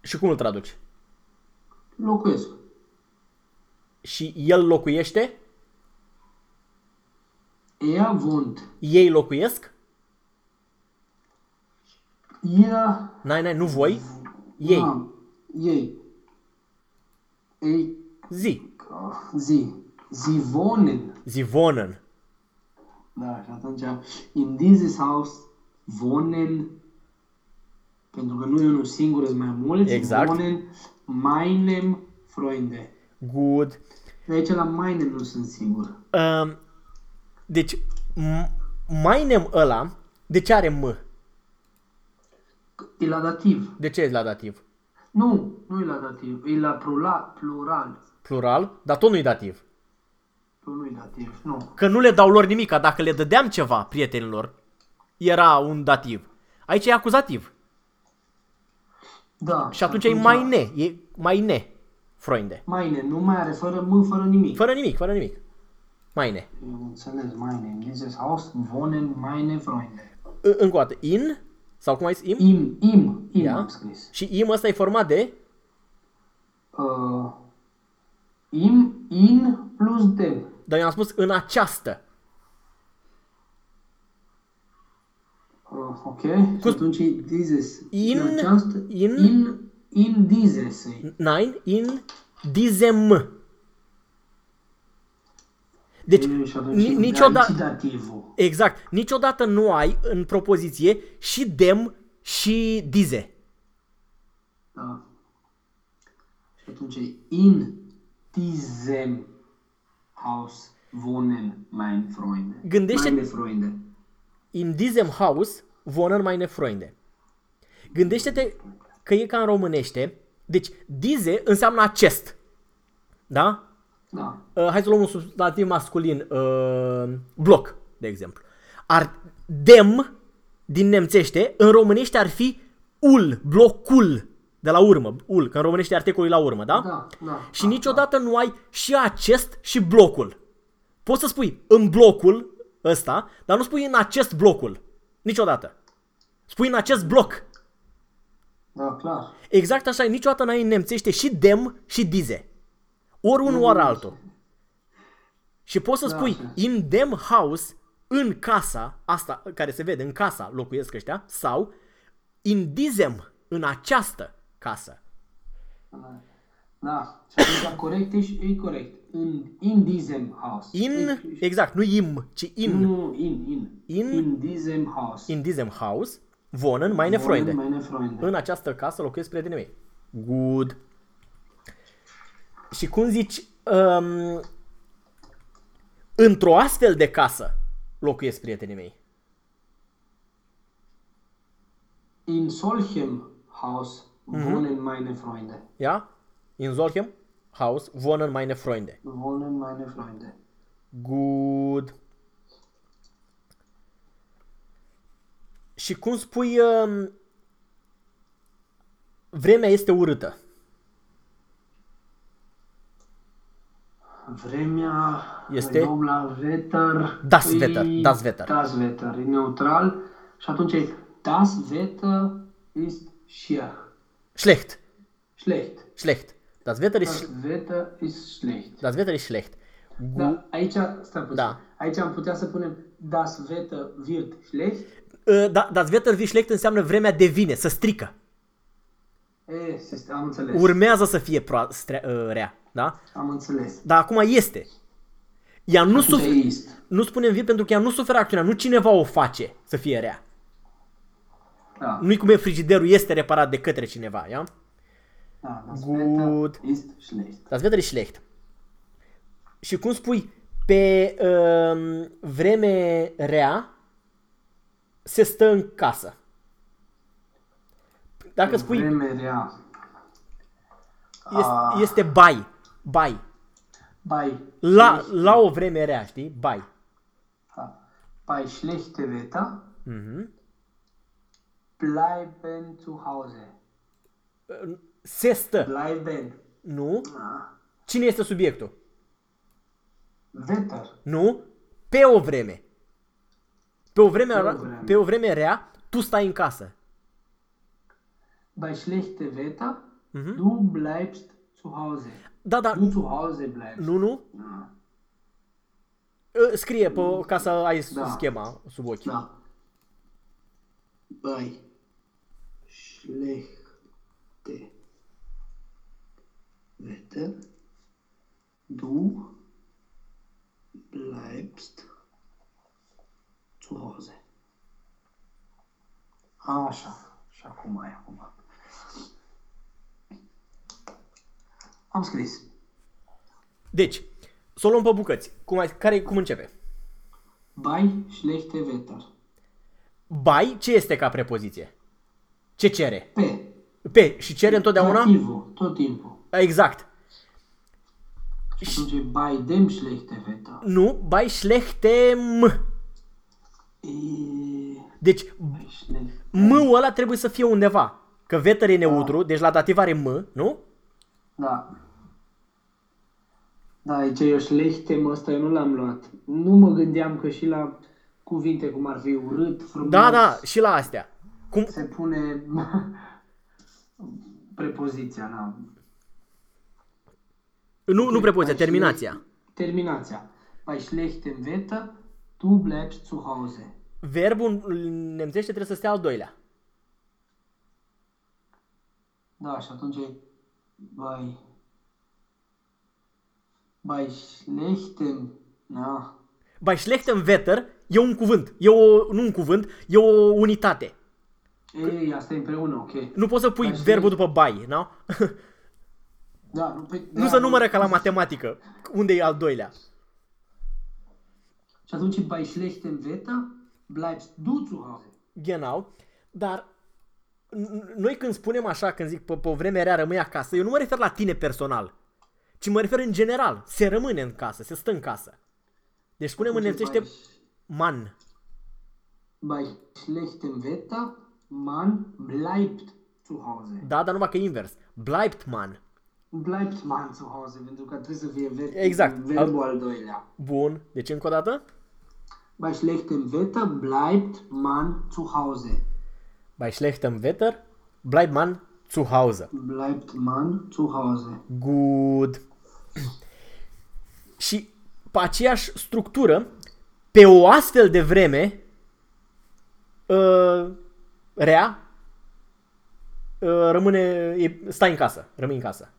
Și cum îl traduci? Locuiesc. Și el locuiește? Er wohnt. Ei locuiesc? Ihr. N-ai, n-ai, nu voi? Ei. Ah, ei. Ei. Zi. ah, Sie. Sie wohnen. Zi wohnen. Da, și atunci, in dieses Haus wohnen, pentru că nu e unul singur, sunt mai mulți, Exact. wohnen meinem Freunde. Good. De aici la meinem nu sunt sigur. Um, deci, m- mainem ăla, de ce are M? E la dativ. De ce e la dativ? Nu, nu e la dativ, e la plural. plural. Plural, dar tot nu-i dativ. Tu nu e dativ, nu. Că nu le dau lor nimica. Dacă le dădeam ceva prietenilor, era un dativ. Aici e acuzativ. Da. Și atunci e mai ne, e mai ne, Freunde. Meine, nu mai are fără M, fără nimic. Fără nimic, fără nimic. Mai ne. Eu înțeles, meine. In dieses Haus wohnen meine Freunde. Ă, Încă o dată, in, sau cum ai zis, im? Im, im, im Ia. am scris. Și im ăsta e format de Uh, im, in plus dem. dar eu am spus în această. Uh, ok. Și atunci e dieses. In- În această, in- in, in dieses. Nein, in diesem. Deci, și atunci ni- e niciodată- dativul. exact, niciodată nu ai în propoziție și dem și dize. Da. Și atunci e in diesem Haus wohnen mein Freunde. Gândește- Meine Freunde. In diesem Haus wohnen meine Freunde. Gândește-te că e ca în românește. Deci, dize înseamnă acest. Da? Da. Uh, hai să luăm un substantiv masculin. Uh, bloc, de exemplu. Ar, dem, din nemțește, în românește ar fi ul, blocul, de la urmă, ul, că în românește e articolul la urmă, da? Da, da. Și da, niciodată nu ai și acest și blocul. Poți să spui în blocul ăsta, dar nu spui în acest blocul. Niciodată. Spui în acest bloc. Da, da clar. Exact așa, niciodată n-ai în nemțește și dem și dize. Ori unul, ori altul. Și poți să Da, spui așa. in dem house, în casa, asta care se vede, în casa locuiesc ăștia, sau in diesem, în această casă. Da. Da. Și atunci corect e, și- e corect. In, in diesem Haus. In, E- exact, nu im, ci in. Nu, in, in. In- In diesem Haus. In diesem Haus wohnen meine Freunde. Wohnen Meine Freunde. În această casă locuiesc prietenii mei. Good. Și cum zici, um, într-o astfel de casă locuiesc prietenii mei. In solchem Haus Mhm. wohnen meine Freunde. Ja? In solchem Haus wohnen meine Freunde. Wohnen meine Freunde. Good. Și cum spui, um, vremea este urâtă. Vremea Este? noi luăm la Wetter. Das e- Wetter, das Wetter. Das Wetter, e neutral. Și atunci e Das Wetter ist schier. Schlecht. Schlecht. Schlecht. Das Wetter ist, Das Wetter ist schlecht. das Wetter ist schlecht. Gu- Da, aici, stai puțin. Da. Aici am putea să punem Das Wetter wird schlecht. Uh, da, das Wetter wird schlecht înseamnă vremea devine, să strică. E, se- am înțeles. Urmează să fie pro- stre- uh, rea, da? Am înțeles. Dar acum este. Ea nu, Atunci suf- ist. nu spunem vir pentru că ea nu suferă acțiunea, nu cineva o face să fie rea. Da. Nu-i cum e frigiderul este reparat de către cineva, ia? Da, das Gut. Wetter ist schlecht. Das Wetter ist schlecht. Și cum spui, pe um, vreme rea se stă în casă. Dacă spui, Vreme rea. este, Ah. este bai, bai. Bei, La, la o vreme rea, știi? Bai. da. bei schlechte Wetter Mhm. bleiben zu Hause. Se stă. Bleiben. Nu? Ah. Cine este subiectul? Wetter. Nu? Pe o vreme. Pe o vreme, Pe o ra- vreme. pe o vreme rea, tu stai în casă. Bei schlechte Wetter Mhm. du bleibst zu Hause. Da, da. Du zu Hause bleibst. Nu, nu? Da. Scrie pe, ca să ai Da. schema sub ochi. da. Bei schlechte Wetter du bleibst zu Hause. Așa. Și acum ai acum. Am scris. Deci, să o luăm pe bucăți. Cum, ai, care, cum începe? Bei schlechte Wetter. Bai, ce este ca prepoziție? Ce cere? Pe. Pe. Și cere întotdeauna? Dativul, tot timpul. Exact. Și atunci e bei dem schlechte Wetter. Nu, bai schlechtem. E... Deci, Bei schlecht. m-ul ăla trebuie să fie undeva. Că vetter e neutru, deci la dativ are m, nu? Da. Da, aici e o schlechte, mă, ăsta eu nu l-am luat. Nu mă gândeam că și la cuvinte cum ar fi urât, frumos, Da, da, și la astea. Cum, se pune prepoziția, da. nu, nu prepoziția, Bei terminația. schlecht- Terminația. bei schlechtem Wetter, du bleibst zu Hause. Verbul în nemțește trebuie să stea al doilea. Da, și atunci e bei, bei schlechtem, da, Bei schlechtem Wetter e un cuvânt. E o, nu un cuvânt, e o unitate. Ei, asta e împreună, ok. Nu poți să pui Bei verbul după by, nu? Da, nu, pe, nu da, se numără ca la matematică. Unde e al doilea? Și atunci bei schlechtem Wetter, bleibst du zu Hause. Genau. Dar n- noi când spunem așa, când zic pe, pe o vreme rea rămâi acasă, eu nu mă refer la tine personal, ci mă refer în general. Se rămâne în casă, se stă în casă. Deci spunem în Atunci nemțește bei- man. Bei schlechtem Wetter, man bleibt zu Hause. Da, dar numai că e invers. Bleibt man. Bleibt man zu Hause, pentru că trebuie să fie ver- Exact. verbul al doilea. Bun. Deci încă o dată. Bei schlechtem Wetter bleibt man zu Hause. Bei schlechtem Wetter bleibt man zu Hause. Bleibt man zu Hause. Good. Și pe aceeași structură, pe o astfel de vreme uh, rea, uh, rămâne, e, stai în casă, rămâi în casă.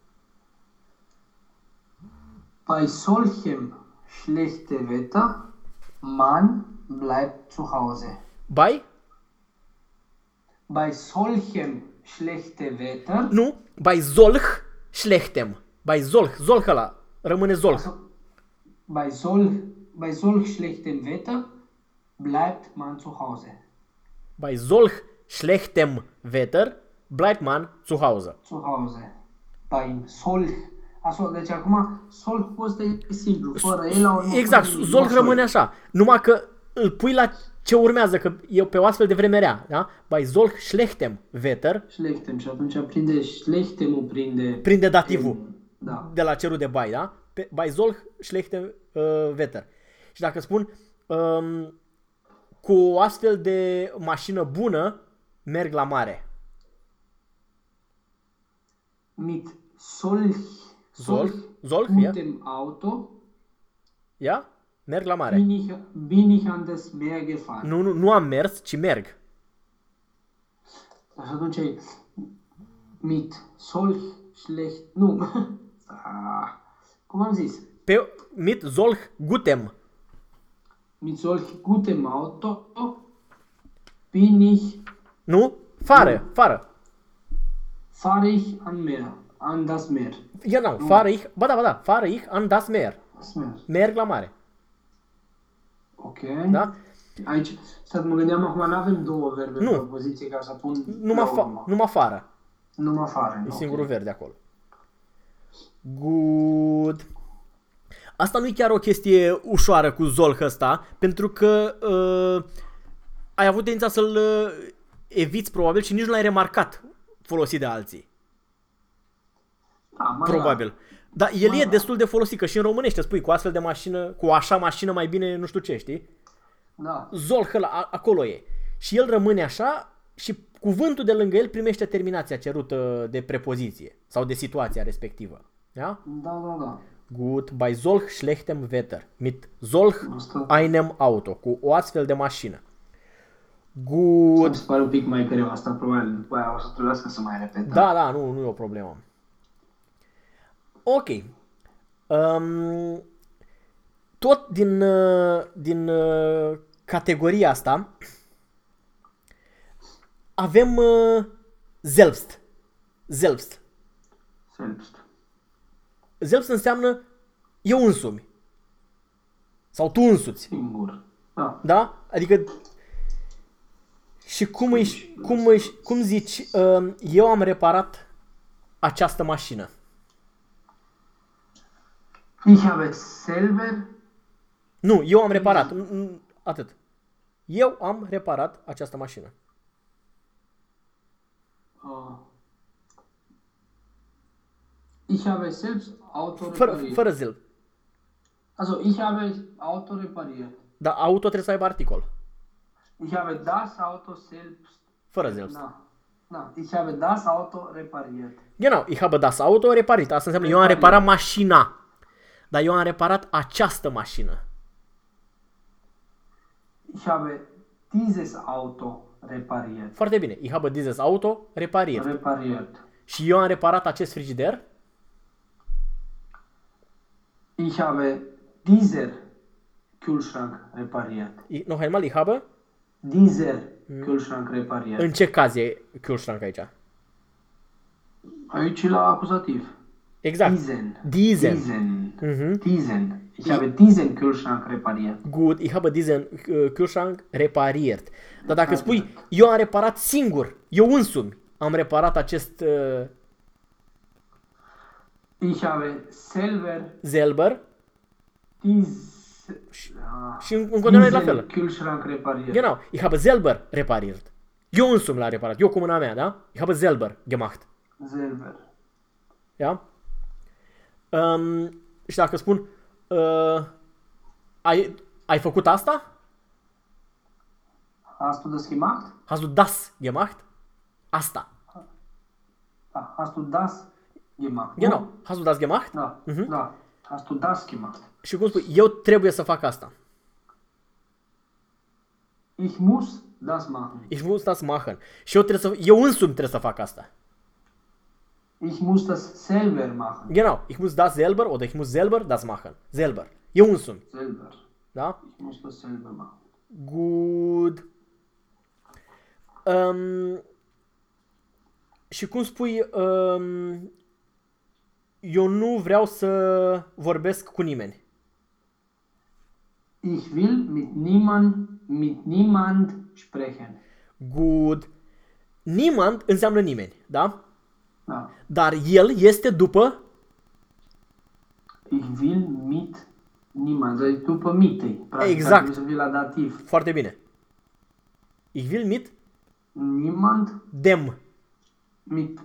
Bei solchem schlechte Wetter, man bleibt zu Hause. Bai? Bei solchem schlechte Wetter, Nu, bei solch schlechtem. Bei solch, solch ăla, rămâne solch. also, bei, sol, bei solch schlechtem Wetter bleibt man zu Hause. Bei solch schlechtem Wetter bleibt man zu Hause. Zu Hause. Bei solch. Also, deci acum, solch ăsta e simplu, fără el la urmă. Exact, fără nimic, Zolch nu rămâne așa. Numai că îl pui la ce urmează, că e pe o astfel de vreme rea, da? Bei Zolch schlechtem Wetter Schlechtem și atunci prinde schlechtem prinde... prinde dativul Da. De la cerul de bai, da? Pe, bei Zolch schlechtem uh, Wetter. Și dacă spun um, cu o astfel de mașină bună merg la mare. Mit solch, Solch, Solch, ja. gutem Auto Ia? Merg la mare. bin ich, bin ich an das Meer gefahren. Nu, nu, nu am mers, ci merg. Și atunci e mit solch schlecht... Nu. Ah, Cum am zis? Pe, mit Zolch gutem. Mit solch gutem Auto bin ich, Nu? Fară, fară. fahre ich an Meer, an das Meer. Genau, fahre ich, ba da, ba da, fahre ich an das Meer. Das Meer. Merg la mare. Ok. Da? Aici, stai, mă gândeam acum, nu avem două verbe Nu. în propoziție ca să pun Numai, la fa- urmă. numai fară. Numai fare. E singurul verde acolo. Good. Asta nu e chiar o chestie ușoară cu Zolch ăsta, pentru că uh, ai avut tendința să-l uh, eviți probabil și nici nu l-ai remarcat folosit de alții. Da, mai Probabil. Dar el Mă, e da. destul de folosit, că și în românește spui cu astfel de mașină, cu așa mașină mai bine nu știu ce, știi? Da. Zolch ăla, a- acolo e. Și el rămâne așa și cuvântul de lângă el primește terminația cerută de prepoziție sau de situația respectivă. Da? Da, da, da. Gut, bei solch schlechtem Wetter, mit solch Asta- einem Auto, cu o astfel de mașină. Gut, Mi se pare un pic mai greu asta, probabil. După aia o să trebuiască să mai repet. da, da, nu, nu e o problemă. Ok. Um, tot din, uh, din uh, categoria asta avem uh, Zelbst. Zelbst. Selbst. Zelbst înseamnă eu însumi. Sau tu însuți. Singur. Da. Da? Adică și cum, își, cum, își, cum zici, uh, eu am reparat această mașină. Ich habe selber Nu, eu am reparat. N- n- Atât. Eu am reparat această mașină. uh, Ich habe selbst Auto Fără, repariert. fără zil. Also, ich habe Auto repariert. Dar auto trebuie să aibă articol. Ich habe das Auto selbst. Fără zil. Da. Da. Ich habe das Auto repariert. Genau, ich habe das Auto repariert. Asta înseamnă eu am Repariert. reparat mașina. Dar eu am reparat această mașină. Ich habe dieses Auto repariert. Foarte bine. Ich habe dieses Auto repariert. Repariert. Și eu am reparat acest frigider. Ich habe dieser Kühlschrank repariert. I- Noch einmal, ich habe. Dieser Kühlschrank repariert. În ce caz e Kühlschrank aici? Aici la acuzativ. Exact. Diesen. Diesen. Diesen. Mhm. Diesen. Ich habe diesen Kühlschrank repariert. Gut, ich habe diesen uh, Kühlschrank repariert. Dar dacă spui, eu am reparat singur, eu însumi am reparat acest uh, Ich habe selber Zelber dies, ah, și în, în continuare e la diesen fel. Kühlschrank repariert. Genau, ich habe selber repariert. Eu însumi l-am reparat, eu cu mâna mea, da? Ich habe selber gemacht. Selber. Ja? Um, și dacă spun, uh, ai, ai făcut asta? Hast du das gemacht? Hast du das gemacht? Asta. Da. Hast du das gemacht? Genau. Hast du das gemacht? Da. Mhm. Da. Hast du das gemacht? Și cum spui, eu trebuie să fac asta. Ich muss das machen. Ich muss das machen. Și eu, trebuie să, eu însumi trebuie să fac asta. Ich muss das selber machen. Genau. Ich muss das selber oder ich muss selber das machen. Selber. Eu însumi. Selber. Da? Ich muss das selber machen. Good. Um, și cum spui, um, eu nu vreau să vorbesc cu nimeni. Ich will mit niemand, mit niemand sprechen. Good. Niemand înseamnă nimeni, da? Da. Dar el este după Ich will mit niemand. Deci după mitei. Practic, Exact. Trebuie să fie la dativ. foarte bine. Ich will mit Niemand dem mit,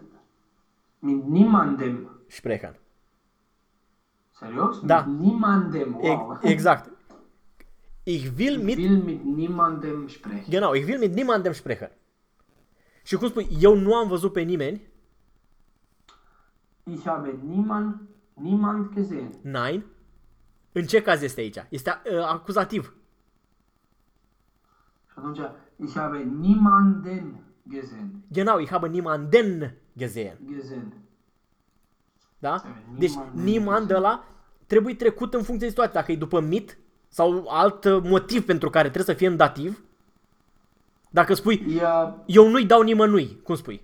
mit niemandem. Sprechen. Serios? Da. Mit niemandem. Wow. E- exact. Ich will Ich mit will mit niemandem sprechen. Genau, ich will mit niemandem sprechen. Și cum spui, eu nu am văzut pe nimeni, Ich habe niemand, niemand gesehen. nein. În ce caz este aici? Este uh, acuzativ. Și atunci, ich habe niemanden gesehen. Genau, ich habe niemanden gesehen. Gesehen. Da? Niemanden Deci niemand de la trebuie trecut în funcție de situație. Dacă e după mit sau alt uh, motiv pentru care trebuie să fie în dativ. Dacă spui, Ja, eu nu-i dau nimănui, cum spui?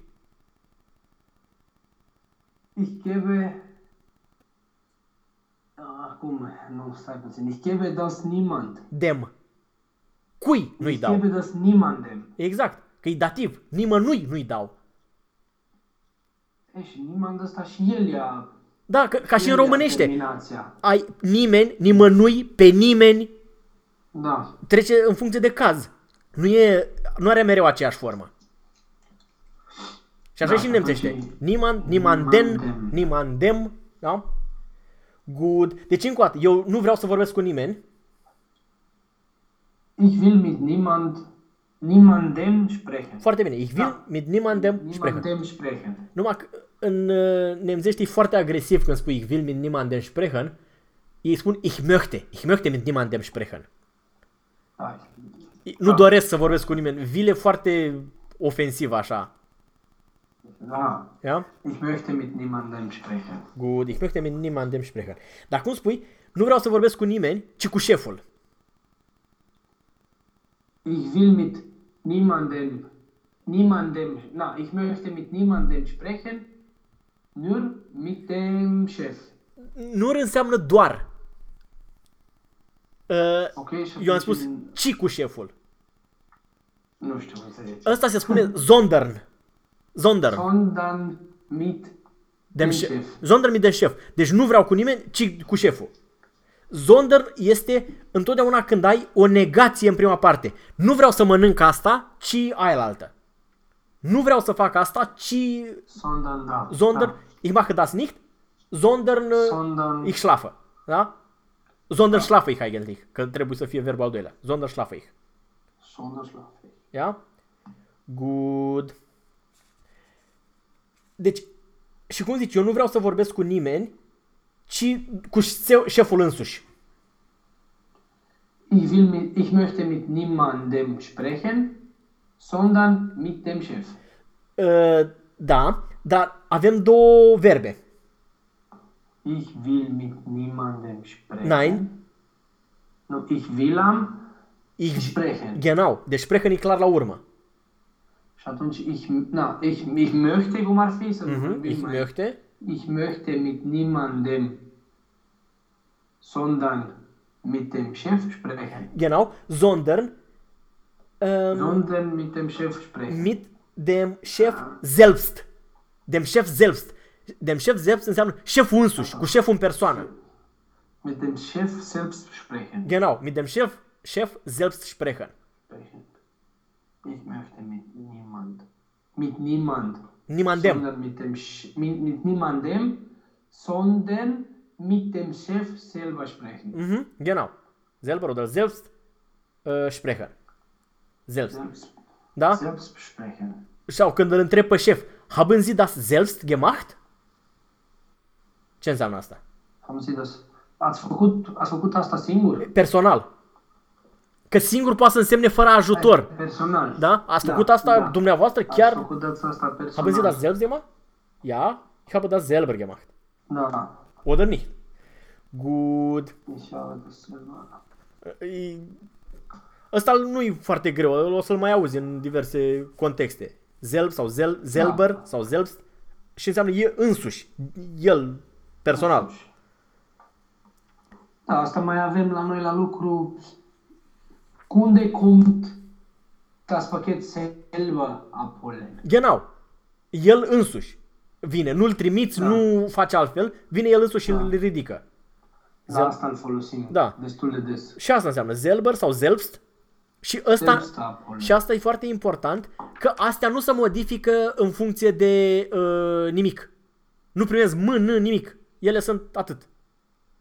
ich gebe... Acum, nu, stai puțin. Ich gebe das niemand. Dem. Cui nu-i Ich dau? gebe das niemandem. Exact, că e dativ. Nimănui nu-i dau. E, și niemand ăsta și el ia... Da, ca, ca și în el ia românește. Terminația. ai nimeni, nimănui, pe nimeni, Da. trece în funcție de caz. Nu, e, nu are mereu aceeași formă. Și așa Da, și în nemțește. atunci e Niemand, nimanden, nimandem. nimandem, da? Good. Deci încă o dată, eu nu vreau să vorbesc cu nimeni. Ich will mit niemand, niemandem sprechen. Foarte bine. Ich will Da. mit niemandem sprechen. Niemandem sprechen. Numai că în uh, nemțești e foarte agresiv când spui ich will mit niemandem sprechen. Ei spun ich möchte. Ich möchte mit niemandem sprechen. Da. Nu doresc să vorbesc cu nimeni. Vile foarte ofensiv așa. Da. Ja? Ich möchte mit niemandem sprechen. Good, ich möchte mit niemandem sprechen. Dar cum spui, nu vreau să vorbesc cu nimeni, ci cu șeful. Ich will mit niemandem, niemandem, na, ich möchte mit niemandem sprechen, nur mit dem Chef. Nu înseamnă doar. Uh, Ok? Și eu am atunci spus în- ci cu șeful. Nu știu, înțelegi. Ăsta se spune zondern. Zondern. Sondern mit Dem dem șef. șef. Zondern mit dem șef. Deci nu vreau cu nimeni, ci cu șeful. Zondern este întotdeauna când ai o negație în prima parte. Nu vreau să mănânc asta, ci aia la altă. Nu vreau să fac asta, ci Sondern da. Sondern, ich mache das nicht, sondern äh, Sondern ich schlafe. Da? Sondern schlafe ich eigentlich, că trebuie să fie verbul al doilea. Sondern schlafe ich. Sondern schlafe ich. Ja? Good. Deci, și cum zici, eu nu vreau să vorbesc cu nimeni, ci cu șe- șeful însuși. Ich, will mit, ich möchte mit niemandem sprechen, sondern mit dem Chef. Uh, da, dar avem două verbe. Ich will mit niemandem sprechen. Nein. No, ich will am Ich, sprechen. genau, deci sprechen e clar la urmă. Și atunci, ich, na, ich, ich möchte, cum ar fi să Mhm, vorbim ich mai- möchte. Ich möchte mit niemandem, sondern mit dem Chef sprechen. Genau, sondern ähm, Sondern mit dem Chef sprechen. mit dem Chef selbst. Dem Chef selbst. Dem Chef selbst înseamnă șeful însuși, cu șeful în persoană. Mit dem Chef selbst sprechen. Genau, mit dem Chef, Chef selbst sprechen. sprechen. Ich möchte mit niemand. Mit niemand. Niemandem. Sondern mit dem Sch- mit, mit niemandem, sondern mit dem Chef selber sprechen. Mhm, genau. Selber oder selbst äh, sprechen. Selbst. Selbst, Da? selbst sprechen. Sau când îl întreb pe șef, haben Sie das selbst gemacht? Ce înseamnă asta? Haben Sie das? Ați făcut, ați făcut asta singur? Personal. Că singur poate să însemne fără ajutor. Personal. Da? Ați făcut asta dumneavoastră chiar? Ați făcut asta personal. Haben Sie das selbst gemacht? Ja, ich habe das selber gemacht. Da. Oder nicht? Gut. Ich habe das selber. E- Ăsta nu e foarte greu, o să-l mai auzi în diverse contexte. Zelb sau zel, zelber Da. sau zelbst și înseamnă e însuși, el, personal. Da, asta mai avem la noi la lucru. Kunde kommt das Paket selber abholen. Genau. El însuși vine, nu-l trimiți, Da. nu face altfel, vine el însuși și îl ridică. Da, asta îl folosim Da. destul de des. Și asta înseamnă zelber sau zelbst. Și ăsta, Selbst abholen. și asta e foarte important, că astea nu se modifică în funcție de uh, nimic. Nu primesc m, n, nimic. Ele sunt atât.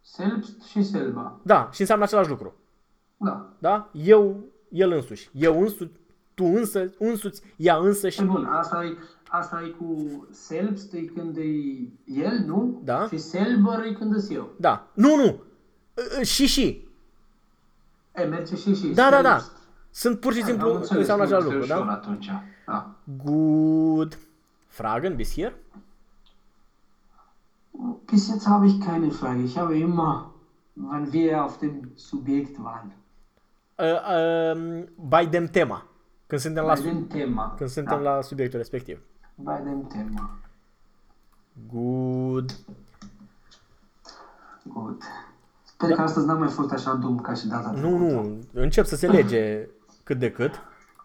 Selbst și selber. Da, și înseamnă același lucru. Da. Da? Eu, el însuși. Eu însuți, tu însă, însuți, ea însăși. E bun, asta e, asta e cu selbst, e când e el, nu? Da. Și selber e când e eu. Da. Nu, nu. Uh, Și, și. E, merge și și. Da, da, da. Selbst. Sunt pur și Am simplu, înțeles, înseamnă nu, același este lucru, ușor da? atunci. Da. Good. Fragen bis hier? Bis jetzt habe ich keine Frage. Ich habe immer, wenn wir auf dem Subjekt waren, Uh, uh, by dem tema. Când suntem la, bei su- dem Thema. când suntem da. la subiectul respectiv. Bei dem Thema. Good. Gut. Sper că astăzi n-am mai fost așa dum ca și data Nu, nu, încep să se lege cât de cât.